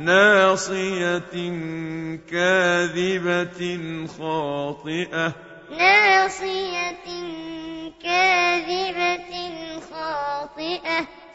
ناصية كاذبة خاطئة. ناصية كاذبة خاطئة.